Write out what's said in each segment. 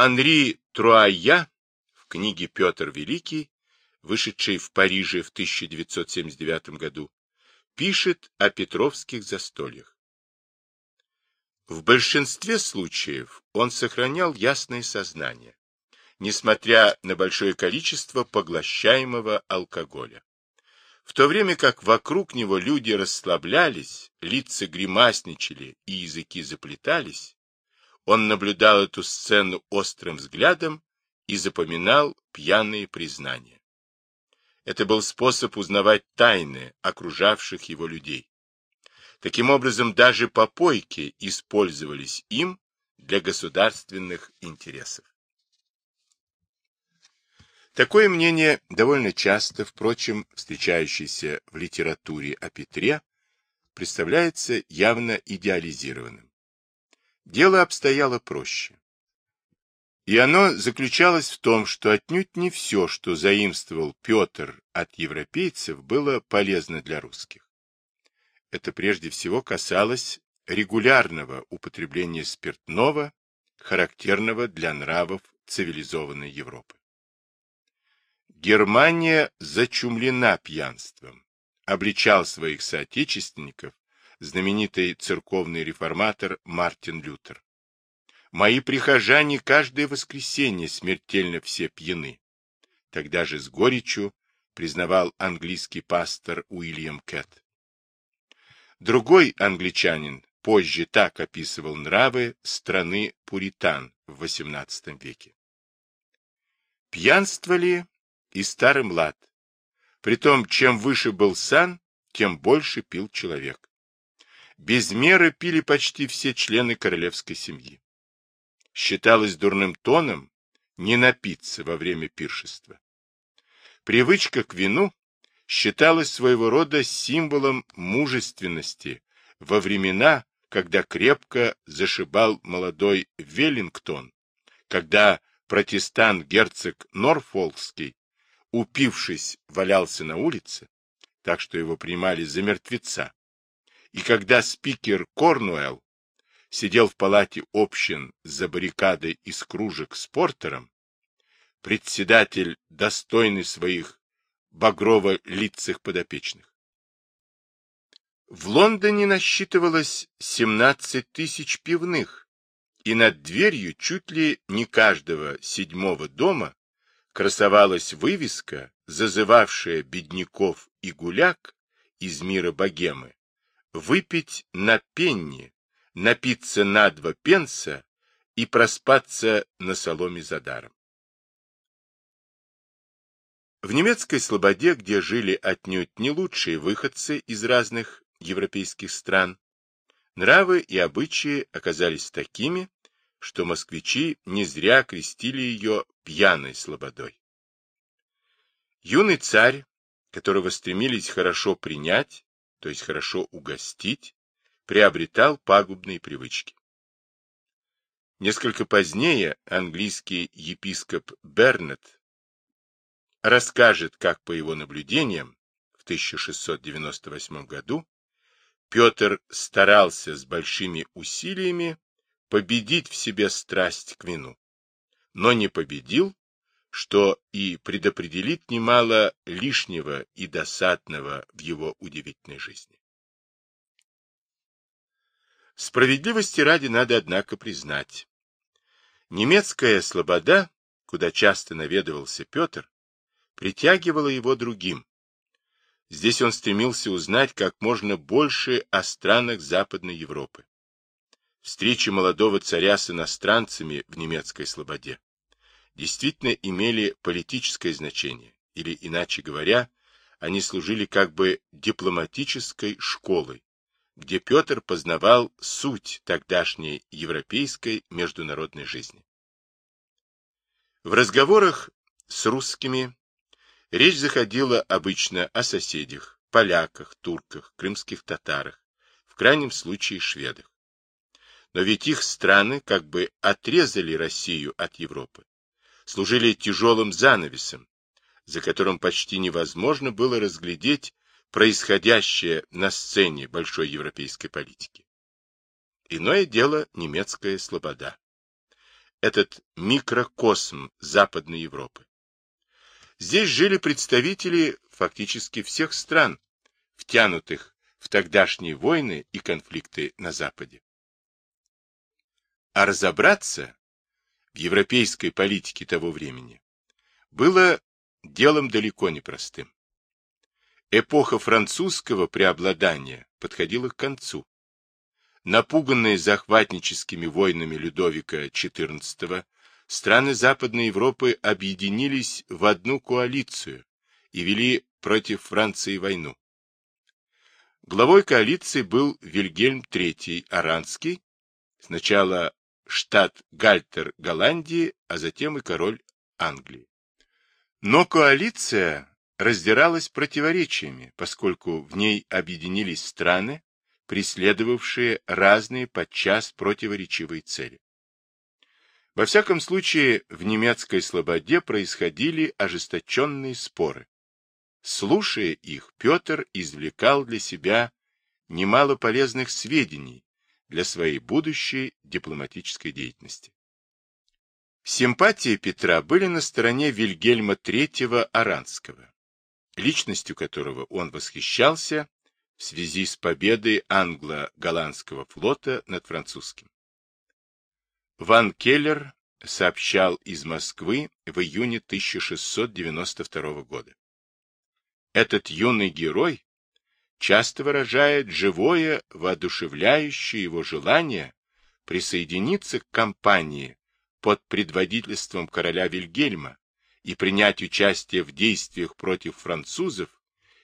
Анри Труая в книге «Петр Великий», вышедшей в Париже в 1979 году, пишет о петровских застольях. В большинстве случаев он сохранял ясное сознание, несмотря на большое количество поглощаемого алкоголя. В то время как вокруг него люди расслаблялись, лица гримасничали и языки заплетались, он наблюдал эту сцену острым взглядом и запоминал пьяные признания. Это был способ узнавать тайны окружавших его людей. Таким образом, даже попойки использовались им для государственных интересов. Такое мнение, довольно часто, впрочем, встречающееся в литературе о Петре, представляется явно идеализированным. Дело обстояло проще. И оно заключалось в том, что отнюдь не все, что заимствовал Петр от европейцев, было полезно для русских. Это прежде всего касалось регулярного употребления спиртного, характерного для нравов цивилизованной Европы. Германия зачумлена пьянством, обличал своих соотечественников знаменитый церковный реформатор Мартин Лютер. Мои прихожане каждое воскресенье смертельно все пьяны. Тогда же с горечью признавал английский пастор Уильям Кэтт. Другой англичанин позже так описывал нравы страны пуритан в XVIII веке. Пьянствовали и старый млад. Притом, чем выше был сан, тем больше пил человек. Без меры пили почти все члены королевской семьи. Считалось дурным тоном не напиться во время пиршества. Привычка к вину считалась своего рода символом мужественности во времена, когда крепко зашибал молодой Веллингтон, когда протестант герцог Норфолкский, упившись, валялся на улице, так что его принимали за мертвеца, и когда спикер Корнуэлл сидел в палате общин за баррикадой из кружек с портером, председатель, достойный своих багрово-лицах подопечных. В Лондоне насчитывалось 17 тысяч пивных, и над дверью чуть ли не каждого седьмого дома красовалась вывеска, зазывавшая бедняков и гуляк из мира богемы выпить на пенни, напиться на два пенса и проспаться на соломе за даром. В немецкой слободе, где жили отнюдь не лучшие выходцы из разных европейских стран, нравы и обычаи оказались такими, что москвичи не зря крестили ее пьяной слободой. Юный царь, которого стремились хорошо принять, то есть хорошо угостить, приобретал пагубные привычки. Несколько позднее английский епископ Бернет расскажет, как по его наблюдениям в 1698 году Петр старался с большими усилиями победить в себе страсть к вину, но не победил, что и предопределит немало лишнего и досадного в его удивительной жизни. Справедливости ради надо, однако, признать. Немецкая слобода, куда часто наведывался Петр, притягивало его другим. Здесь он стремился узнать как можно больше о странах Западной Европы. Встречи молодого царя с иностранцами в немецкой слободе действительно имели политическое значение, или, иначе говоря, они служили как бы дипломатической школой, где Петр познавал суть тогдашней европейской международной жизни. В разговорах с русскими Речь заходила обычно о соседях, поляках, турках, крымских татарах, в крайнем случае шведах. Но ведь их страны как бы отрезали Россию от Европы, служили тяжелым занавесом, за которым почти невозможно было разглядеть происходящее на сцене большой европейской политики. Иное дело немецкая слобода. этот микрокосм Западной Европы. Здесь жили представители фактически всех стран, втянутых в тогдашние войны и конфликты на Западе. А разобраться европейской политике того времени было делом далеко не простым. Эпоха французского преобладания подходила к концу. Напуганные захватническими войнами Людовика XIV, страны Западной Европы объединились в одну коалицию и вели против Франции войну. Главой коалиции был Вильгельм III Аранский, сначала штат Гальтер Голландии, а затем и король Англии. Но коалиция раздиралась противоречиями, поскольку в ней объединились страны, преследовавшие разные подчас противоречивые цели. Во всяком случае, в немецкой слободе происходили ожесточенные споры. Слушая их, Петр извлекал для себя немало полезных сведений для своей будущей дипломатической деятельности. Симпатии Петра были на стороне Вильгельма III Аранского, личностью которого он восхищался в связи с победой англо-голландского флота над французским. Ван Келлер сообщал из Москвы в июне 1692 года. Этот юный герой часто выражает живое, воодушевляющее его желание присоединиться к компании под предводительством короля Вильгельма и принять участие в действиях против французов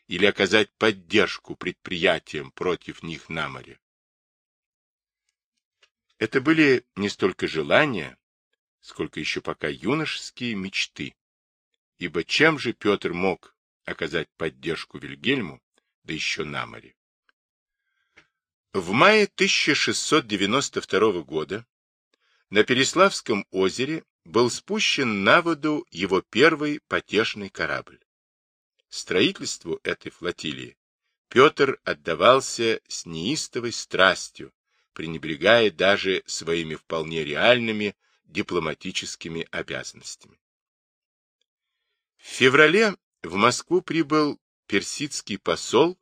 или оказать поддержку предприятиям против них на море. Это были не столько желания, сколько еще пока юношеские мечты. Ибо чем же Петр мог оказать поддержку Вильгельму, да еще на море? В мае 1692 года на Переславском озере был спущен на воду его первый потешный корабль. Строительству этой флотилии Петр отдавался с неистовой страстью, пренебрегая даже своими вполне реальными дипломатическими обязанностями. В феврале в Москву прибыл персидский посол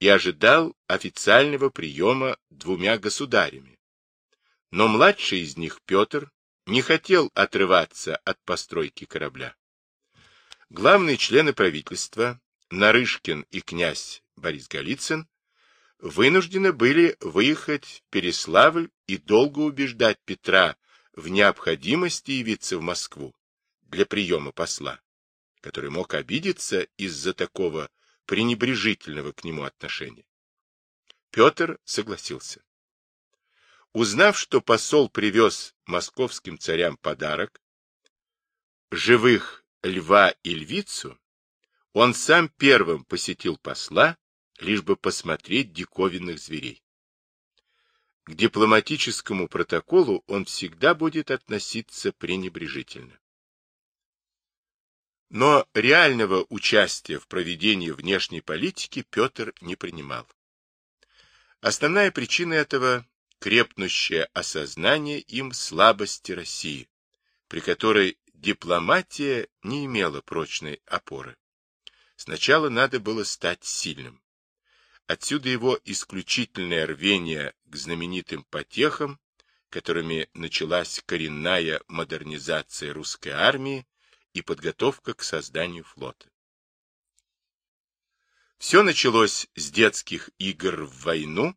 и ожидал официального приема двумя государями. Но младший из них, Петр, не хотел отрываться от постройки корабля. Главные члены правительства, Нарышкин и князь Борис Голицын, вынуждены были выехать в Переславль и долго убеждать Петра в необходимости явиться в Москву для приема посла, который мог обидеться из-за такого пренебрежительного к нему отношения. Петр согласился. Узнав, что посол привез московским царям подарок, живых льва и львицу, он сам первым посетил посла, лишь бы посмотреть диковинных зверей. К дипломатическому протоколу он всегда будет относиться пренебрежительно. Но реального участия в проведении внешней политики Петр не принимал. Основная причина этого – крепнущее осознание им слабости России, при которой дипломатия не имела прочной опоры. Сначала надо было стать сильным. Отсюда его исключительное рвение к знаменитым потехам, которыми началась коренная модернизация русской армии и подготовка к созданию флота. Все началось с детских игр в войну,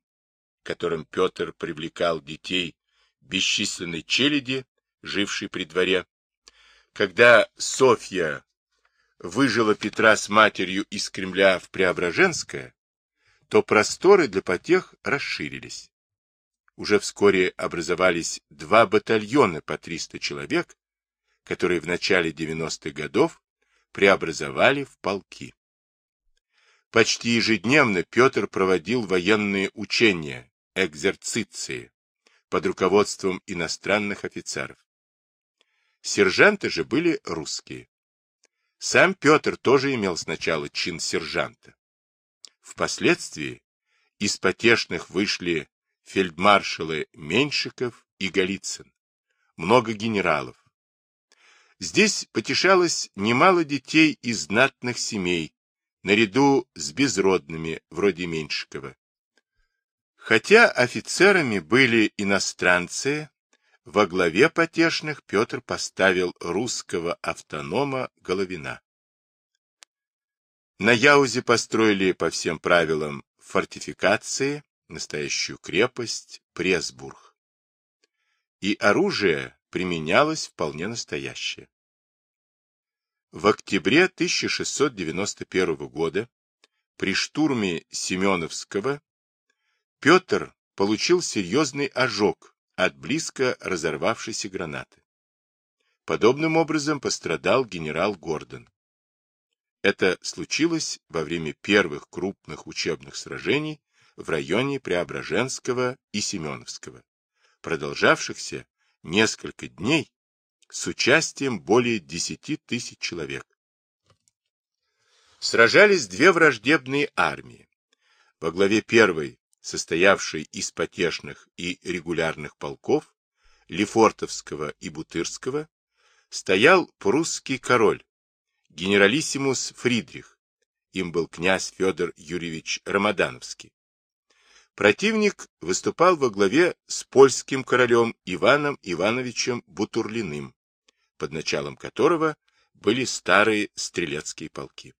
которым Петр привлекал детей бесчисленной челяди, жившей при дворе, когда Софья выжила Петра с матерью из Кремля в Преображенское, то просторы для потех расширились. Уже вскоре образовались два батальона по 300 человек, которые в начале 90-х годов преобразовали в полки. Почти ежедневно Петр проводил военные учения, экзерциции, под руководством иностранных офицеров. Сержанты же были русские. Сам Петр тоже имел сначала чин сержанта. Впоследствии из потешных вышли фельдмаршалы Меньшиков и Голицын, много генералов. Здесь потешалось немало детей из знатных семей, наряду с безродными, вроде Меньшикова. Хотя офицерами были иностранцы, во главе потешных Петр поставил русского автонома Головина. На Яузе построили по всем правилам фортификации, настоящую крепость, Пресбург. И оружие применялось вполне настоящее. В октябре 1691 года при штурме Семеновского Петр получил серьезный ожог от близко разорвавшейся гранаты. Подобным образом пострадал генерал Гордон. Это случилось во время первых крупных учебных сражений в районе Преображенского и Семеновского, продолжавшихся несколько дней с участием более 10 тысяч человек. Сражались две враждебные армии. Во главе первой, состоявшей из потешных и регулярных полков, Лефортовского и Бутырского, стоял прусский король, генералиссимус Фридрих, им был князь Федор Юрьевич Рамадановский. Противник выступал во главе с польским королем Иваном Ивановичем Бутурлиным, под началом которого были старые стрелецкие полки.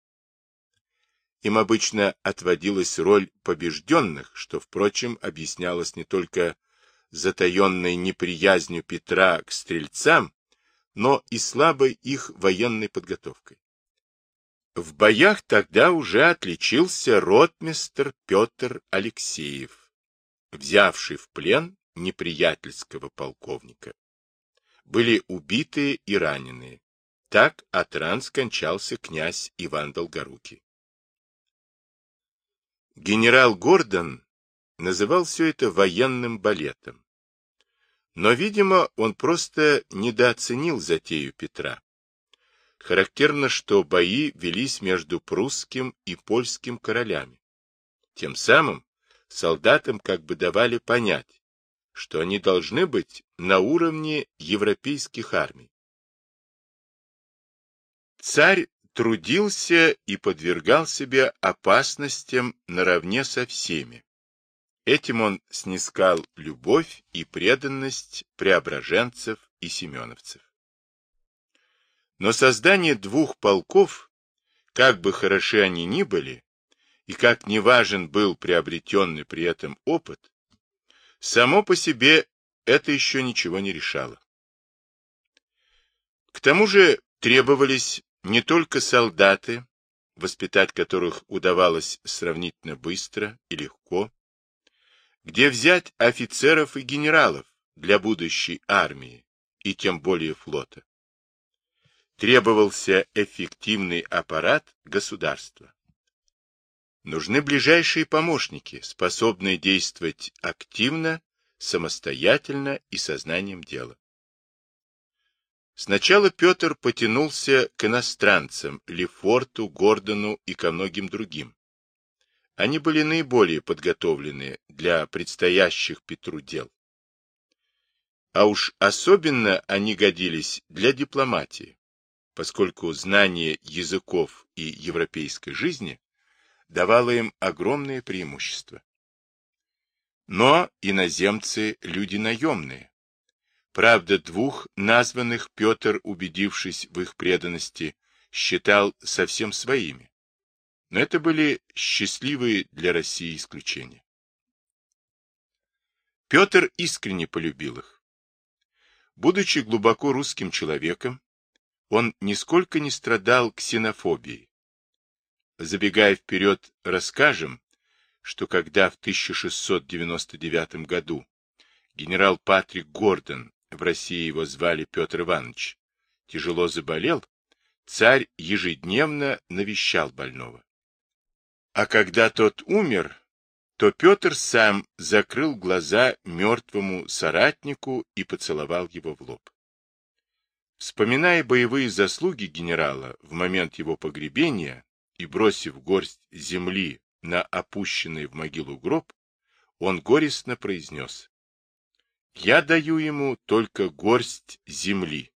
Им обычно отводилась роль побежденных, что, впрочем, объяснялось не только затаенной неприязнью Петра к стрельцам, но и слабой их военной подготовкой. В боях тогда уже отличился ротмистр Петр Алексеев, взявший в плен неприятельского полковника. Были убитые и раненые. Так от ран скончался князь Иван Долгорукий. Генерал Гордон называл все это военным балетом. Но, видимо, он просто недооценил затею Петра. Характерно, что бои велись между прусским и польским королями. Тем самым солдатам как бы давали понять, что они должны быть на уровне европейских армий. Царь трудился и подвергал себя опасностям наравне со всеми. Этим он снискал любовь и преданность преображенцев и семеновцев. Но создание двух полков, как бы хороши они ни были, и как неважен был приобретенный при этом опыт, само по себе это еще ничего не решало. К тому же требовались не только солдаты, воспитать которых удавалось сравнительно быстро и легко, где взять офицеров и генералов для будущей армии и тем более флота требовался эффективный аппарат государства. Нужны ближайшие помощники, способные действовать активно, самостоятельно и сознанием дела. Сначала Петр потянулся к иностранцам, Лефорту, Гордону и ко многим другим. Они были наиболее подготовлены для предстоящих Петру дел. А уж особенно они годились для дипломатии поскольку знание языков и европейской жизни давало им огромное преимущество. Но иноземцы – люди наемные. Правда, двух названных Петр, убедившись в их преданности, считал совсем своими. Но это были счастливые для России исключения. Петр искренне полюбил их. Будучи глубоко русским человеком, он нисколько не страдал ксенофобией. Забегая вперед, расскажем, что когда в 1699 году генерал Патрик Гордон, в России его звали Петр Иванович, тяжело заболел, царь ежедневно навещал больного. А когда тот умер, то Петр сам закрыл глаза мертвому соратнику и поцеловал его в лоб. Вспоминая боевые заслуги генерала в момент его погребения и бросив горсть земли на опущенный в могилу гроб, он горестно произнес. Я даю ему только горсть земли,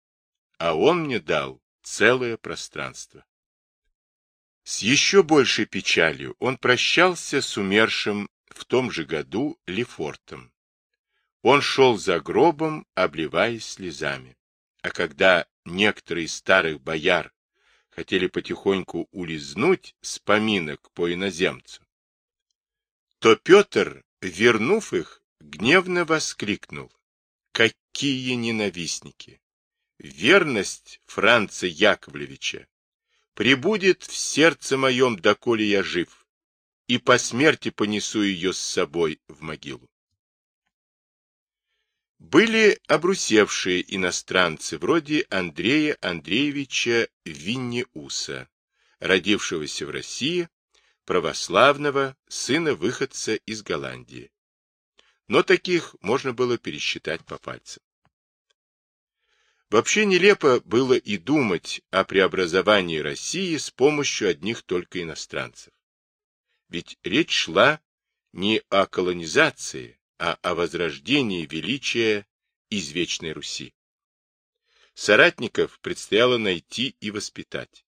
а он мне дал целое пространство. С еще большей печалью он прощался с умершим в том же году Лефортом. Он шел за гробом, обливаясь слезами. А когда некоторые старых бояр хотели потихоньку улизнуть с поминок по иноземцу, то Петр, вернув их, гневно воскликнул. Какие ненавистники! Верность Франца Яковлевича прибудет в сердце моем, доколе я жив, и по смерти понесу ее с собой в могилу. Были обрусевшие иностранцы, вроде Андрея Андреевича Винниуса, родившегося в России, православного сына выходца из Голландии. Но таких можно было пересчитать по пальцам. Вообще нелепо было и думать о преобразовании России с помощью одних только иностранцев. Ведь речь шла не о колонизации, а о возрождении величия извечной Руси. Соратников предстояло найти и воспитать.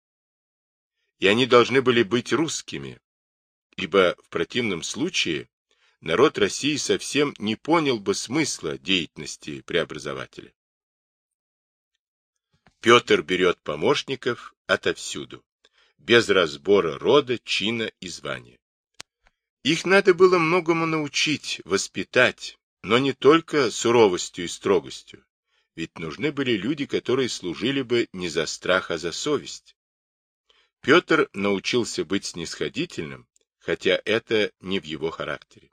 И они должны были быть русскими, ибо в противном случае народ России совсем не понял бы смысла деятельности преобразователя. Петр берет помощников отовсюду, без разбора рода, чина и звания. Их надо было многому научить, воспитать, но не только суровостью и строгостью, ведь нужны были люди, которые служили бы не за страх, а за совесть. Петр научился быть снисходительным, хотя это не в его характере.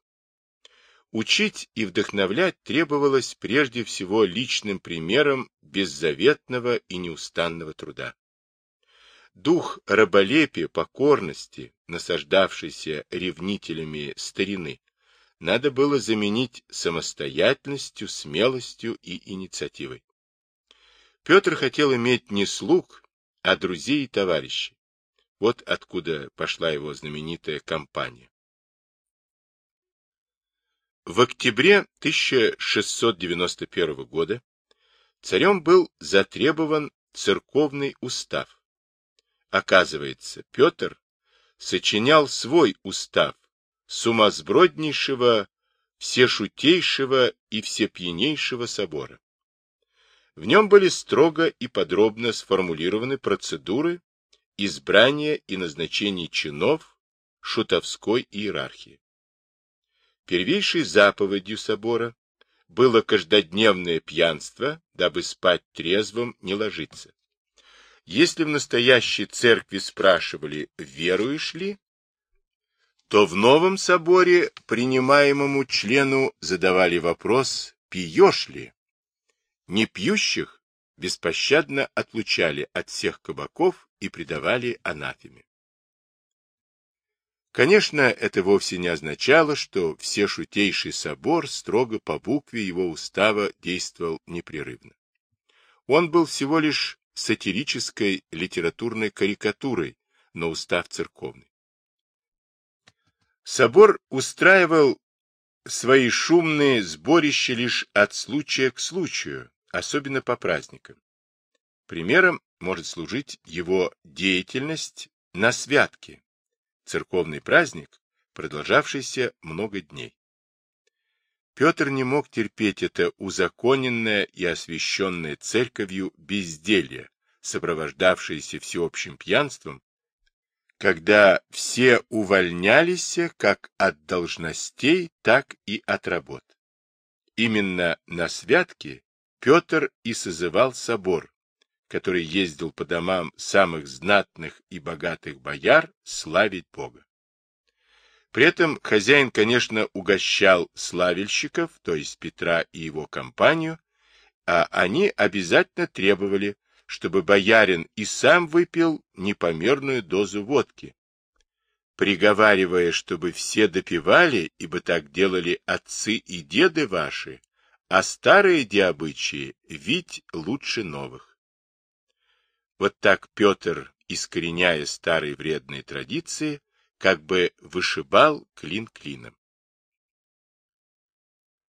Учить и вдохновлять требовалось прежде всего личным примером беззаветного и неустанного труда. Дух раболепия, покорности, насаждавшийся ревнителями старины, надо было заменить самостоятельностью, смелостью и инициативой. Петр хотел иметь не слуг, а друзей и товарищей. Вот откуда пошла его знаменитая кампания. В октябре 1691 года царем был затребован церковный устав. Оказывается, Петр сочинял свой устав сумасброднейшего, всешутейшего и всепьянейшего собора. В нем были строго и подробно сформулированы процедуры избрания и назначения чинов шутовской иерархии. Первейшей заповедью собора было каждодневное пьянство, дабы спать трезвым не ложиться. Если в настоящей церкви спрашивали, веруешь ли, то в новом соборе принимаемому члену задавали вопрос, пьешь ли. Не пьющих беспощадно отлучали от всех кабаков и предавали анафеме. Конечно, это вовсе не означало, что все шутейший собор строго по букве его устава действовал непрерывно. Он был всего лишь сатирической литературной карикатурой на устав церковный. Собор устраивал свои шумные сборища лишь от случая к случаю, особенно по праздникам. Примером может служить его деятельность на святке, церковный праздник, продолжавшийся много дней. Петр не мог терпеть это узаконенное и освященное церковью безделье, сопровождавшееся всеобщим пьянством, когда все увольнялись как от должностей, так и от работ. Именно на святке Петр и созывал собор, который ездил по домам самых знатных и богатых бояр славить Бога. При этом хозяин, конечно, угощал славельщиков, то есть Петра и его компанию, а они обязательно требовали, чтобы боярин и сам выпил непомерную дозу водки, приговаривая, чтобы все допивали, ибо так делали отцы и деды ваши, а старые диабычии ведь лучше новых. Вот так Петр, искореняя старые вредные традиции, как бы вышибал клин клином.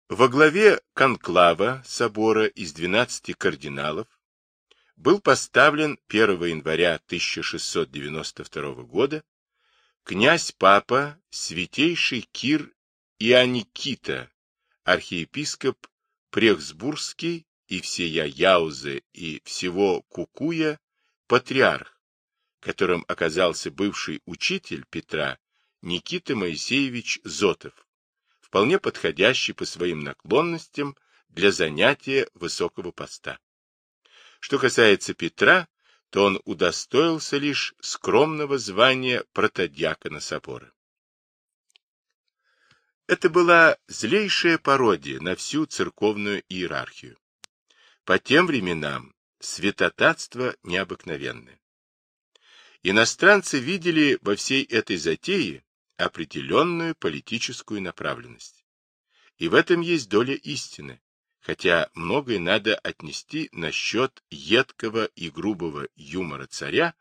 Во главе конклава собора из 12 кардиналов был поставлен 1 января 1692 года князь-папа святейший Кир Ионикита, архиепископ Прехсбургский и всея Яузы и всего Кукуя, патриарх, которым оказался бывший учитель Петра Никита Моисеевич Зотов, вполне подходящий по своим наклонностям для занятия высокого поста. Что касается Петра, то он удостоился лишь скромного звания протодьякона собора. Это была злейшая пародия на всю церковную иерархию. По тем временам святотатство необыкновенное. Иностранцы видели во всей этой затее определенную политическую направленность. И в этом есть доля истины, хотя многое надо отнести насчет едкого и грубого юмора царя,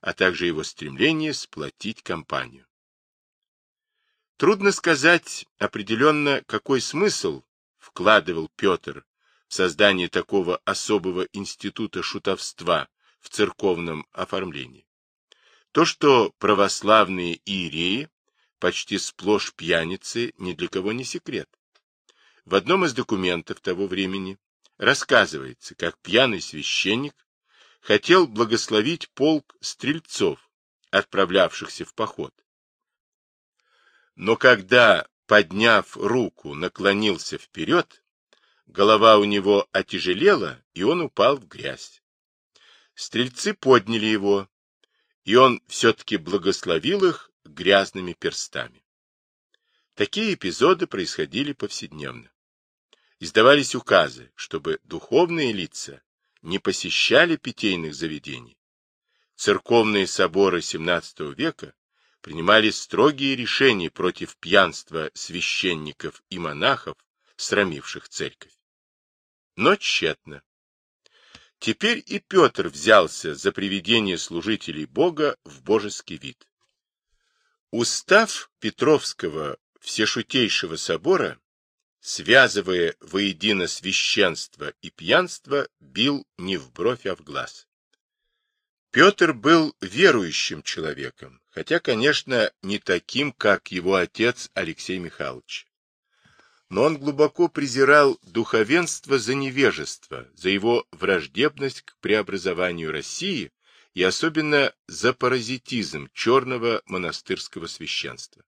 а также его стремления сплотить компанию. Трудно сказать определенно, какой смысл вкладывал Петр в создание такого особого института шутовства в церковном оформлении. То, что православные иереи почти сплошь пьяницы, ни для кого не секрет. В одном из документов того времени рассказывается, как пьяный священник хотел благословить полк стрельцов, отправлявшихся в поход. Но когда, подняв руку, наклонился вперед, голова у него отяжелела, и он упал в грязь. Стрельцы подняли его, и он все-таки благословил их грязными перстами. Такие эпизоды происходили повседневно издавались указы, чтобы духовные лица не посещали питейных заведений. Церковные соборы XVII века принимали строгие решения против пьянства священников и монахов, срамивших церковь. Но тщетно. Теперь и Петр взялся за приведение служителей Бога в божеский вид. Устав Петровского Всешутейшего собора связывая воедино священство и пьянство, бил не в бровь, а в глаз. Петр был верующим человеком, хотя, конечно, не таким, как его отец Алексей Михайлович. Но он глубоко презирал духовенство за невежество, за его враждебность к преобразованию России и особенно за паразитизм черного монастырского священства.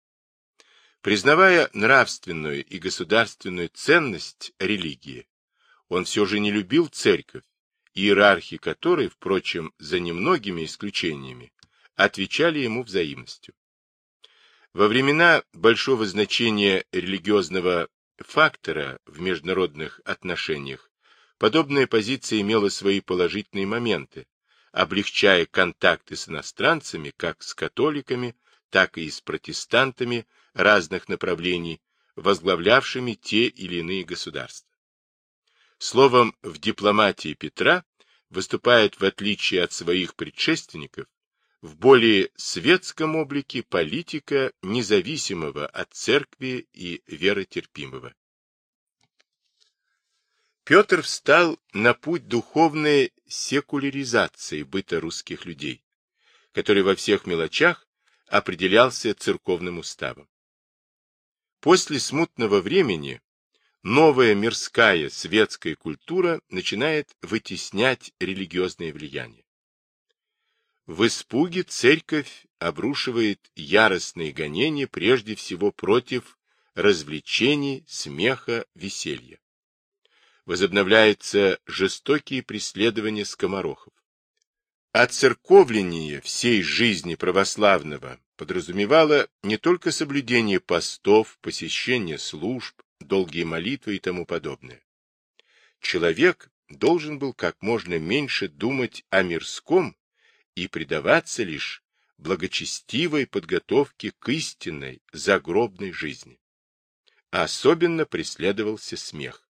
Признавая нравственную и государственную ценность религии, он все же не любил церковь, иерархи которой, впрочем, за немногими исключениями, отвечали ему взаимностью. Во времена большого значения религиозного фактора в международных отношениях подобная позиция имела свои положительные моменты, облегчая контакты с иностранцами как с католиками, так и с протестантами разных направлений, возглавлявшими те или иные государства. Словом, в дипломатии Петра выступает, в отличие от своих предшественников, в более светском облике политика независимого от церкви и веротерпимого. Петр встал на путь духовной секуляризации быта русских людей, который во всех мелочах определялся церковным уставом. После смутного времени новая мирская светская культура начинает вытеснять религиозное влияние. В испуге церковь обрушивает яростные гонения прежде всего против развлечений, смеха, веселья. Возобновляются жестокие преследования скоморохов. Оцерковление всей жизни православного подразумевало не только соблюдение постов, посещение служб, долгие молитвы и тому подобное. Человек должен был как можно меньше думать о мирском и предаваться лишь благочестивой подготовке к истинной загробной жизни. особенно преследовался смех.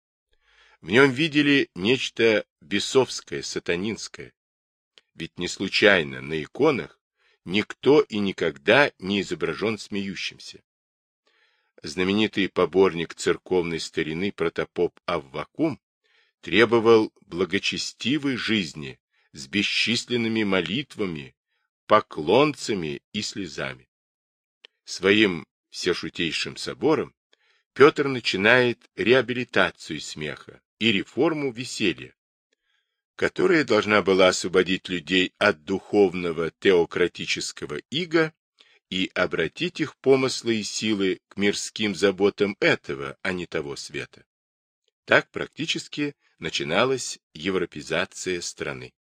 В нем видели нечто бесовское, сатанинское, ведь не случайно на иконах никто и никогда не изображен смеющимся. знаменитый поборник церковной старины протопоп Аввакум требовал благочестивой жизни с бесчисленными молитвами, поклонцами и слезами. Своим всешутейшим собором Петр начинает реабилитацию смеха и реформу веселья, которая должна была освободить людей от духовного теократического ига и обратить их помыслы и силы к мирским заботам этого, а не того света. Так практически начиналась европезация страны.